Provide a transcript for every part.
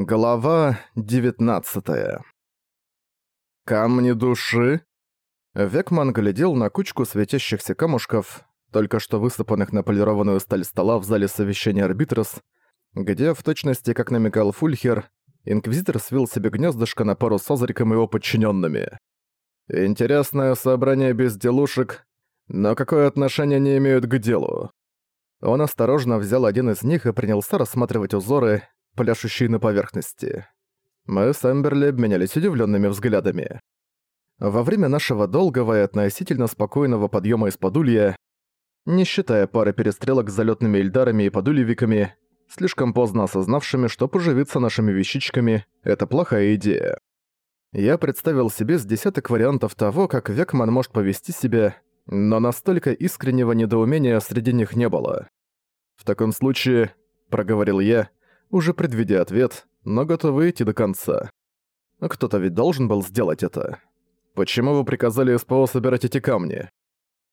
Глава 19 Камни души? Векман глядел на кучку светящихся камушков, только что высыпанных на полированную сталь стола в зале совещания Арбитрос, где, в точности как намекал Фульхер, Инквизитор свил себе гнездышко на пару с Озриком и его подчиненными. Интересное собрание безделушек, но какое отношение они имеют к делу? Он осторожно взял один из них и принялся рассматривать узоры, пляшущие на поверхности. Мы с Эмберли обменялись удивленными взглядами. Во время нашего долгого и относительно спокойного подъема из подулья, не считая пары перестрелок с залетными эльдарами и подульевиками, слишком поздно осознавшими, что поживиться нашими вещичками – это плохая идея. Я представил себе с десяток вариантов того, как Векман может повести себя, но настолько искреннего недоумения среди них не было. «В таком случае», — проговорил я, уже предвидя ответ, но готовы идти до конца. Кто-то ведь должен был сделать это. Почему вы приказали СПО собирать эти камни?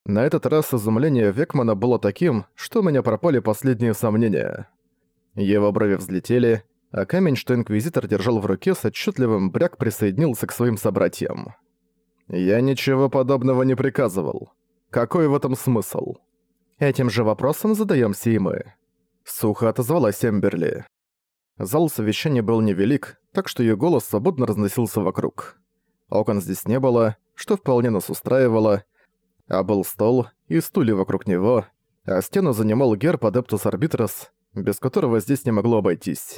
На этот раз изумление Векмана было таким, что у меня пропали последние сомнения. Его брови взлетели, а камень, что Инквизитор держал в руке, с отчетливым бряк присоединился к своим собратьям. «Я ничего подобного не приказывал. Какой в этом смысл?» «Этим же вопросом задаемся и мы», — сухо отозвалась Эмберли. Зал совещания был невелик, так что ее голос свободно разносился вокруг. Окон здесь не было, что вполне нас устраивало, а был стол и стулья вокруг него, а стену занимал герб Адептус Арбитрос, без которого здесь не могло обойтись.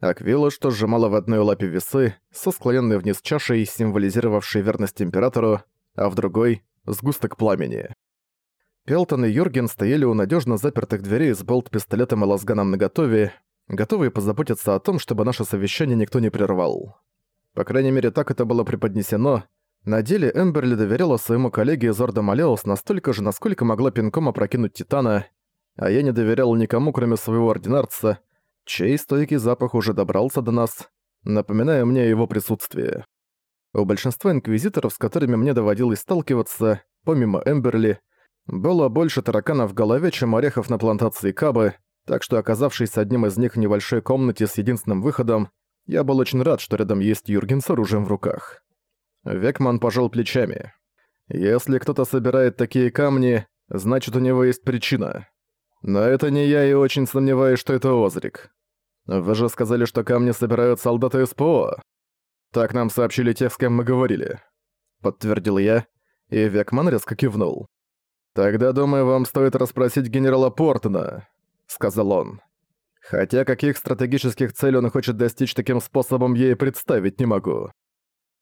Аквила, что сжимала в одной лапе весы, со склоненной вниз чашей, символизировавшей верность Императору, а в другой — сгусток пламени. Пелтон и Юрген стояли у надежно запертых дверей с болт-пистолетом и лазганом наготове, готовые позаботиться о том, чтобы наше совещание никто не прервал. По крайней мере, так это было преподнесено. На деле Эмберли доверяла своему коллеге из Орда Малеус настолько же, насколько могла пинком опрокинуть Титана, а я не доверял никому, кроме своего ординарца, чей стойкий запах уже добрался до нас, напоминая мне его присутствии. У большинства инквизиторов, с которыми мне доводилось сталкиваться, помимо Эмберли, было больше тараканов в голове, чем орехов на плантации Кабы, так что, оказавшись одним из них в небольшой комнате с единственным выходом, я был очень рад, что рядом есть Юрген с оружием в руках. Векман пожал плечами. «Если кто-то собирает такие камни, значит, у него есть причина. Но это не я и очень сомневаюсь, что это Озрик. Вы же сказали, что камни собирают солдаты СПО. Так нам сообщили те, с кем мы говорили. Подтвердил я, и Векман резко кивнул. Тогда, думаю, вам стоит расспросить генерала Портона. — сказал он. «Хотя каких стратегических целей он хочет достичь таким способом, я и представить не могу».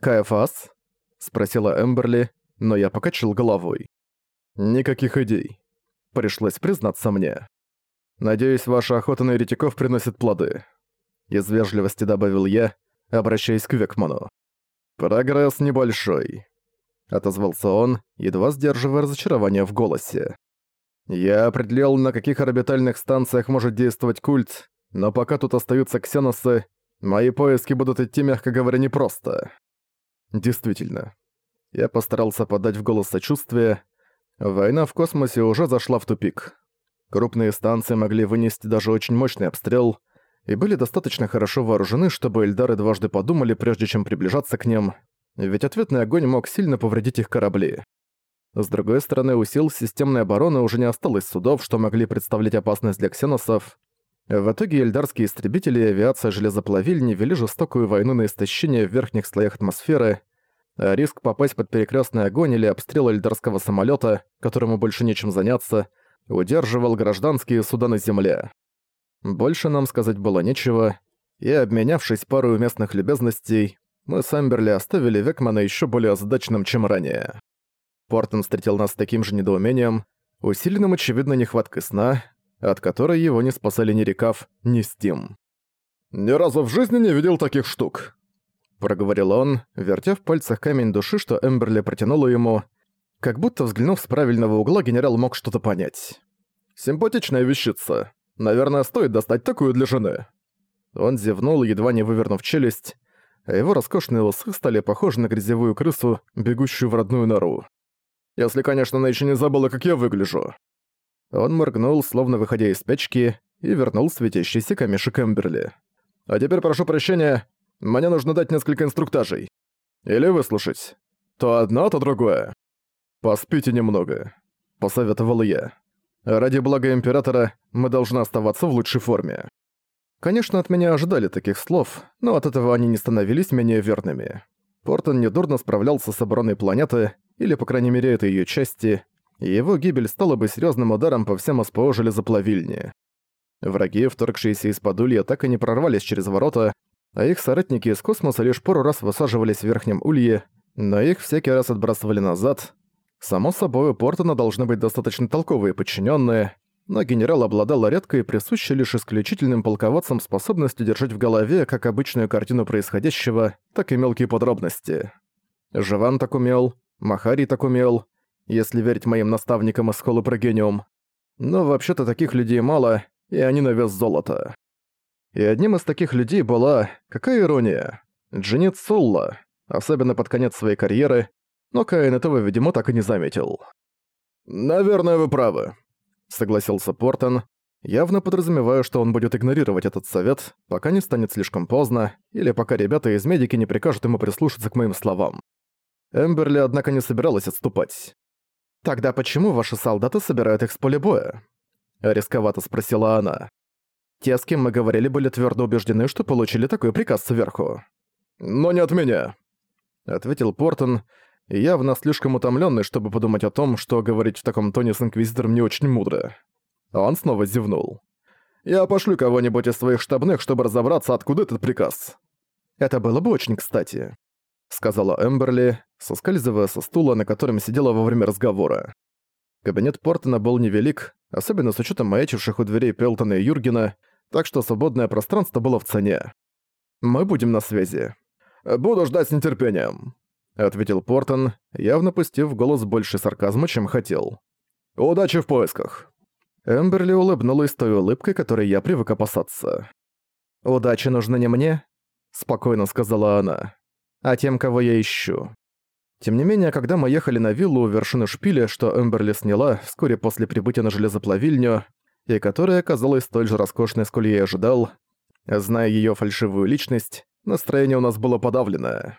«Каэфас?» — спросила Эмберли, но я покачал головой. «Никаких идей. Пришлось признаться мне. Надеюсь, ваша охота на еретиков приносит плоды». Из вежливости добавил я, обращаясь к Векману. «Прогресс небольшой», — отозвался он, едва сдерживая разочарование в голосе. Я определил, на каких орбитальных станциях может действовать культ, но пока тут остаются ксеносы, мои поиски будут идти, мягко говоря, непросто. Действительно. Я постарался подать в голос сочувствие. Война в космосе уже зашла в тупик. Крупные станции могли вынести даже очень мощный обстрел и были достаточно хорошо вооружены, чтобы Эльдары дважды подумали, прежде чем приближаться к ним, ведь ответный огонь мог сильно повредить их корабли. С другой стороны, у сил системной обороны уже не осталось судов, что могли представлять опасность для ксеносов. В итоге эльдарские истребители и авиация железоплавильни вели жестокую войну на истощение в верхних слоях атмосферы, риск попасть под перекрестный огонь или обстрел эльдарского самолета, которому больше нечем заняться, удерживал гражданские суда на земле. Больше нам сказать было нечего, и, обменявшись парой местных любезностей, мы с Амберли оставили Векмана еще более озадаченным, чем ранее. Портон встретил нас с таким же недоумением, усиленным, очевидно, нехваткой сна, от которой его не спасали ни Рекав, ни Стим. «Ни разу в жизни не видел таких штук», — проговорил он, вертя в пальцах камень души, что Эмберли протянула ему. Как будто взглянув с правильного угла, генерал мог что-то понять. «Симпатичная вещица. Наверное, стоит достать такую для жены». Он зевнул, едва не вывернув челюсть, а его роскошные усы стали похожи на грязевую крысу, бегущую в родную нору. Если, конечно, она еще не забыла, как я выгляжу». Он моргнул, словно выходя из печки, и вернул светящийся камешек Эмберли. А теперь прошу прощения, мне нужно дать несколько инструктажей. Или выслушать. То одно, то другое. Поспите немного, посоветовал я. Ради блага Императора мы должны оставаться в лучшей форме. Конечно, от меня ожидали таких слов, но от этого они не становились менее верными. Портон недурно справлялся с обороной планеты, или, по крайней мере, этой её части, и его гибель стала бы серьёзным ударом по всем СПО железоплавильни. Враги, вторгшиеся из-под улья, так и не прорвались через ворота, а их соратники из космоса лишь пару раз высаживались в верхнем улье, но их всякий раз отбрасывали назад. Само собой, у Портона должны быть достаточно толковые подчиненные, но генерал обладал редкой, присущей лишь исключительным полководцам способностью держать в голове как обычную картину происходящего, так и мелкие подробности. Живан так умел, Махари так умел, если верить моим наставникам из школы Прогениум. Но вообще-то таких людей мало, и они на вес золота. И одним из таких людей была, какая ирония, Дженит Сулла, особенно под конец своей карьеры, но Каин этого, видимо, так и не заметил. «Наверное, вы правы», — согласился Портон, явно подразумевая, что он будет игнорировать этот совет, пока не станет слишком поздно, или пока ребята из медики не прикажут ему прислушаться к моим словам. Эмберли, однако, не собиралась отступать. «Тогда почему ваши солдаты собирают их с поля боя?» — рисковато спросила она. Те, с кем мы говорили, были твердо убеждены, что получили такой приказ сверху. «Но не от меня», — ответил Портон, явно слишком утомленный, чтобы подумать о том, что говорить в таком тоне с Инквизитором не очень мудро. Он снова зевнул. «Я пошлю кого-нибудь из своих штабных, чтобы разобраться, откуда этот приказ». «Это было бы очень кстати», — сказала Эмберли, соскальзывая со стула, на котором сидела во время разговора. Кабинет Портона был невелик, особенно с учетом маячивших у дверей Пелтона и Юргена, так что свободное пространство было в цене. Мы будем на связи. «Буду ждать с нетерпением», — ответил Портон, явно пустив в голос больше сарказма, чем хотел. «Удачи в поисках». Эмберли улыбнулась той улыбкой, которой я привык опасаться. «Удачи нужна не мне», — спокойно сказала она, — «а тем, кого я ищу». Тем не менее, когда мы ехали на виллу у вершины шпиля, что Эмберли сняла вскоре после прибытия на железоплавильню, и которая оказалась столь же роскошной, сколь я ожидал. Зная её фальшивую личность, настроение у нас было подавленное.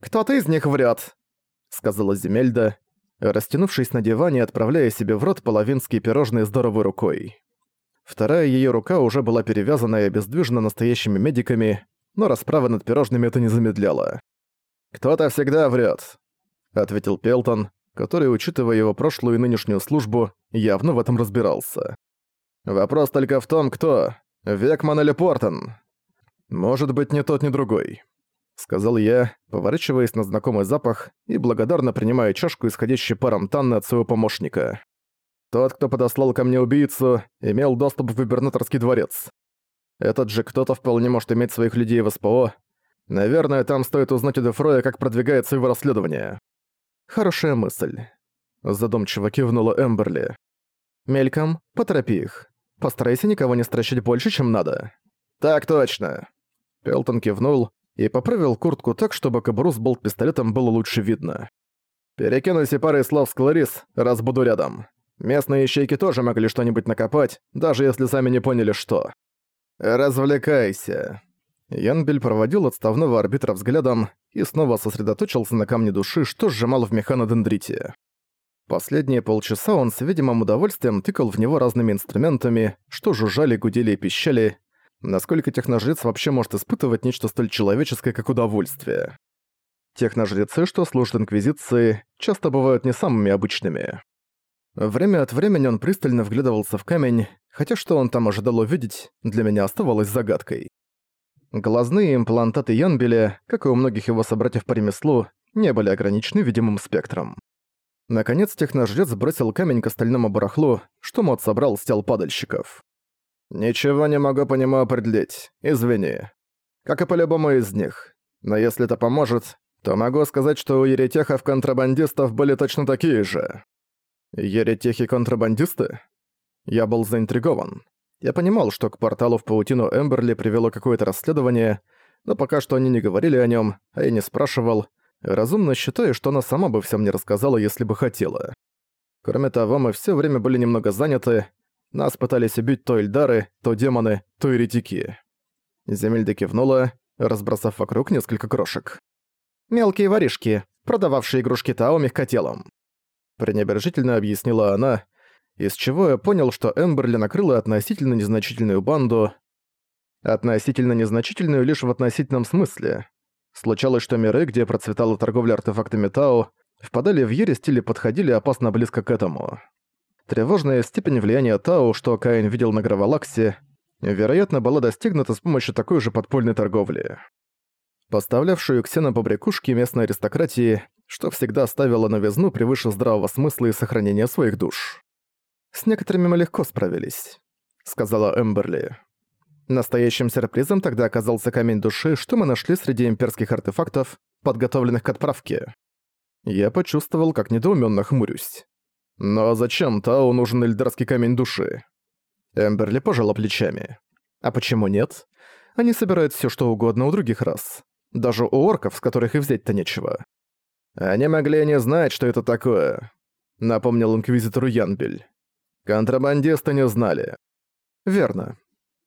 «Кто-то из них врет», — сказала Земельда, растянувшись на диване отправляя себе в рот половинские пирожные здоровой рукой. Вторая её рука уже была перевязана и обездвижена настоящими медиками, но расправа над пирожными это не замедляло. «Кто-то всегда врет», — ответил Пелтон, который, учитывая его прошлую и нынешнюю службу, явно в этом разбирался. Вопрос только в том, кто. Векман или Портон. Может быть, ни тот, ни другой. Сказал я, поворачиваясь на знакомый запах и благодарно принимая чашку, исходящей паром Танны от своего помощника. Тот, кто подослал ко мне убийцу, имел доступ в губернаторский дворец. Этот же кто-то вполне может иметь своих людей в СПО. Наверное, там стоит узнать у Дефроя, как продвигается его расследование. Хорошая мысль. Задумчиво кивнула Эмберли. Мельком, поторопи их. Постарайся никого не стращать больше, чем надо». «Так точно». Пелтон кивнул и поправил куртку так, чтобы кобуру с болт-пистолетом было лучше видно. «Перекинуйся парой слов с Кларис, раз буду рядом. Местные ищейки тоже могли что-нибудь накопать, даже если сами не поняли, что». «Развлекайся». Янбель проводил отставного арбитра взглядом и снова сосредоточился на камне души, что сжимал в механодендрите. Последние полчаса он с видимым удовольствием тыкал в него разными инструментами, что жужжали, гудели и пищали. Насколько техножрец вообще может испытывать нечто столь человеческое, как удовольствие? Техножрецы, что служат Инквизиции, часто бывают не самыми обычными. Время от времени он пристально вглядывался в камень, хотя что он там ожидал увидеть, для меня оставалось загадкой. Глазные имплантаты Янбеля, как и у многих его собратьев по ремеслу, не были ограничены видимым спектром. Наконец техножрец бросил камень к остальному барахлу, что Мот собрал с тел падальщиков. «Ничего не могу по нему определить. Извини. Как и по любому из них. Но если это поможет, то могу сказать, что у еретехов-контрабандистов были точно такие же». «Еретехи-контрабандисты?» Я был заинтригован. Я понимал, что к порталу в паутину Эмберли привело какое-то расследование, но пока что они не говорили о нем, а я не спрашивал, разумно считаю, что она сама бы всем не рассказала, если бы хотела. Кроме того, мы все время были немного заняты, нас пытались убить то Эльдары, то демоны, то еретики. Земельда кивнула, разбросав вокруг несколько крошек. «Мелкие воришки, продававшие игрушки Тао мягкотелом», пренебрежительно объяснила она, из чего я понял, что Эмберли накрыла относительно незначительную банду, относительно незначительную лишь в относительном смысле. Случалось, что миры, где процветала торговля артефактами Тао, впадали в ересь или подходили опасно близко к этому. Тревожная степень влияния Тао, что Каин видел на Гравалаксе, вероятно, была достигнута с помощью такой же подпольной торговли. Поставлявшую Ксена побрякушки местной аристократии, что всегда ставило новизну превыше здравого смысла и сохранения своих душ. «С некоторыми мы легко справились», — сказала Эмберли. Настоящим сюрпризом тогда оказался камень души, что мы нашли среди имперских артефактов, подготовленных к отправке. Я почувствовал, как недоуменно хмурюсь. Но зачем Тау нужен эльдарский камень души? Эмберли пожала плечами. А почему нет? Они собирают все, что угодно у других рас. Даже у орков, с которых и взять-то нечего. Они могли не знать, что это такое, напомнил инквизитору Янбель. Контрабандисты не знали. Верно,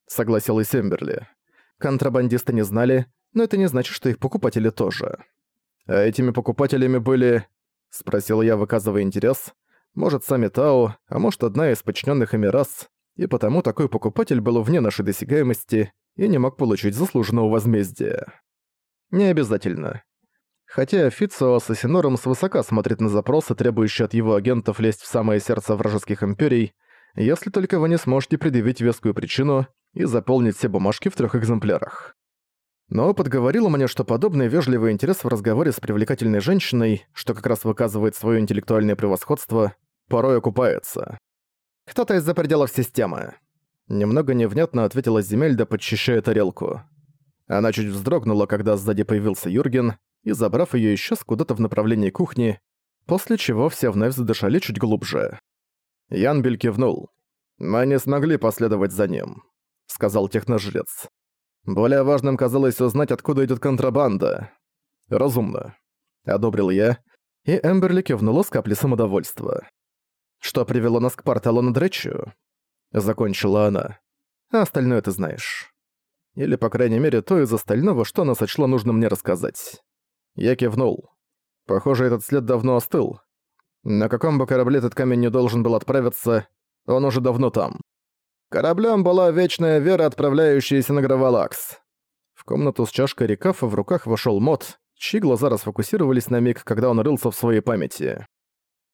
согласилась Эмберли. Контрабандисты не знали, но это не значит, что их покупатели тоже. А этими покупателями были... Спросил я, выказывая интерес. Может, сами Тао, а может, одна из подчиненных ими рас, и потому такой покупатель был вне нашей досягаемости и не мог получить заслуженного возмездия. Не обязательно. Хотя Фицио Ассасинорум свысока смотрит на запросы, требующие от его агентов лезть в самое сердце вражеских империй, если только вы не сможете предъявить вескую причину и заполнить все бумажки в трех экземплярах. Но опыт говорил мне, что подобный вежливый интерес в разговоре с привлекательной женщиной, что как раз выказывает свое интеллектуальное превосходство, порой окупается. «Кто-то из-за пределов системы». Немного невнятно ответила Земельда, подчищая тарелку. Она чуть вздрогнула, когда сзади появился Юрген, и, забрав её, исчез куда-то в направлении кухни, после чего все вновь задышали чуть глубже. Янбель кивнул. «Мы не смогли последовать за ним», — сказал техножрец. «Более важным казалось узнать, откуда идёт контрабанда». «Разумно», — одобрил я, и Эмберли кивнула с каплей самодовольства. «Что привело нас к порталу над речью?» — закончила она. «А остальное ты знаешь». Или, по крайней мере, то из остального, что она сочла нужно мне рассказать. Я кивнул. Похоже, этот след давно остыл. На каком бы корабле этот камень не должен был отправиться, он уже давно там. Кораблем была вечная вера, отправляющаяся на Гравалакс. В комнату с чашкой рекафа в руках вошел Мот, чьи глаза расфокусировались на миг, когда он рылся в своей памяти.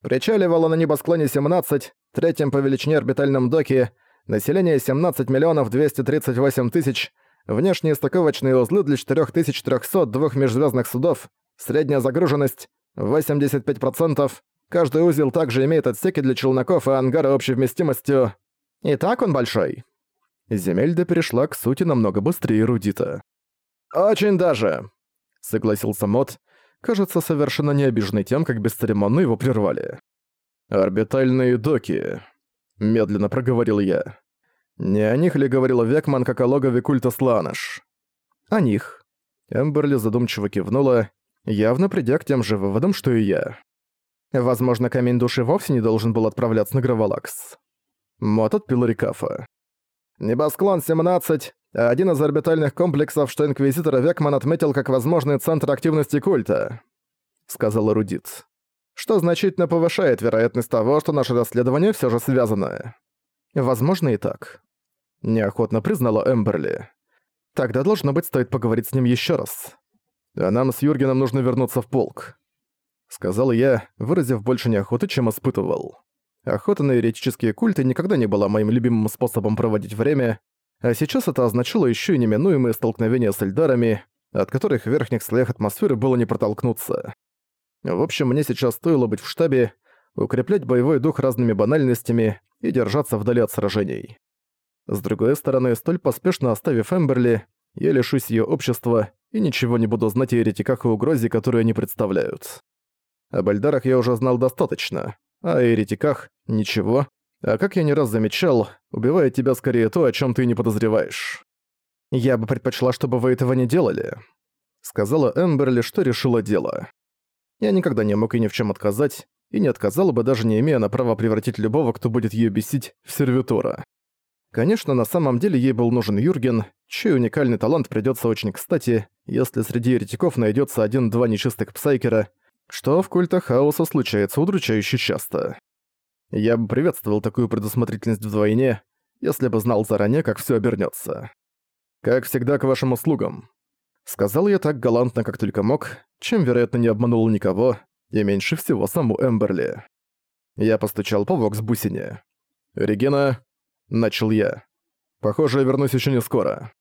Причаливало на небосклоне 17, третьем по величине орбитальном доке, население 17 миллионов 238 тысяч, внешние стыковочные узлы для 4300 двух межзвездных судов, средняя загруженность 85%, каждый узел также имеет отсеки для челноков и ангары общей вместимостью. И так он большой. Земельда перешла к сути намного быстрее Рудита. «Очень даже», — согласился Мот, кажется, совершенно не обиженный тем, как бесцеремонно его прервали. «Орбитальные доки», — медленно проговорил я. Не о них ли говорил Векман, как о логове культа Сланаш? О них. Эмберли задумчиво кивнула, явно придя к тем же выводам, что и я. Возможно, камень души вовсе не должен был отправляться на Гравалакс. Мот отпил Рикафа. Небосклон 17 — один из орбитальных комплексов, что Инквизитор Векман отметил как возможный центр активности культа, — сказал эрудит. Что значительно повышает вероятность того, что наше расследование все же связано. Возможно и так неохотно признала Эмберли. Тогда, должно быть, стоит поговорить с ним еще раз. А нам с Юргеном нужно вернуться в полк. Сказал я, выразив больше неохоты, чем испытывал. Охота на еретические культы никогда не была моим любимым способом проводить время, а сейчас это означало еще и неминуемые столкновения с эльдарами, от которых в верхних слоях атмосферы было не протолкнуться. В общем, мне сейчас стоило быть в штабе, укреплять боевой дух разными банальностями и держаться вдали от сражений. С другой стороны, столь поспешно оставив Эмберли, я лишусь ее общества и ничего не буду знать о еретиках и угрозе, которую они представляют. Об Эльдарах я уже знал достаточно, а о еретиках — ничего. А как я не раз замечал, убивает тебя скорее то, о чем ты не подозреваешь. «Я бы предпочла, чтобы вы этого не делали», — сказала Эмберли, что решила дело. Я никогда не мог и ни в чем отказать, и не отказала бы даже не имея на право превратить любого, кто будет ее бесить, в сервитора. Конечно, на самом деле ей был нужен Юрген, чей уникальный талант придётся очень кстати, если среди еретиков найдётся один-два нечистых псайкера, что в культах хаоса случается удручающе часто. Я бы приветствовал такую предусмотрительность вдвойне, если бы знал заранее, как всё обернётся. «Как всегда, к вашим услугам», — сказал я так галантно, как только мог, чем, вероятно, не обманул никого, и меньше всего саму Эмберли. Я постучал по вокс-бусине. «Регина...» — начал я. «Похоже, я вернусь ещё не скоро».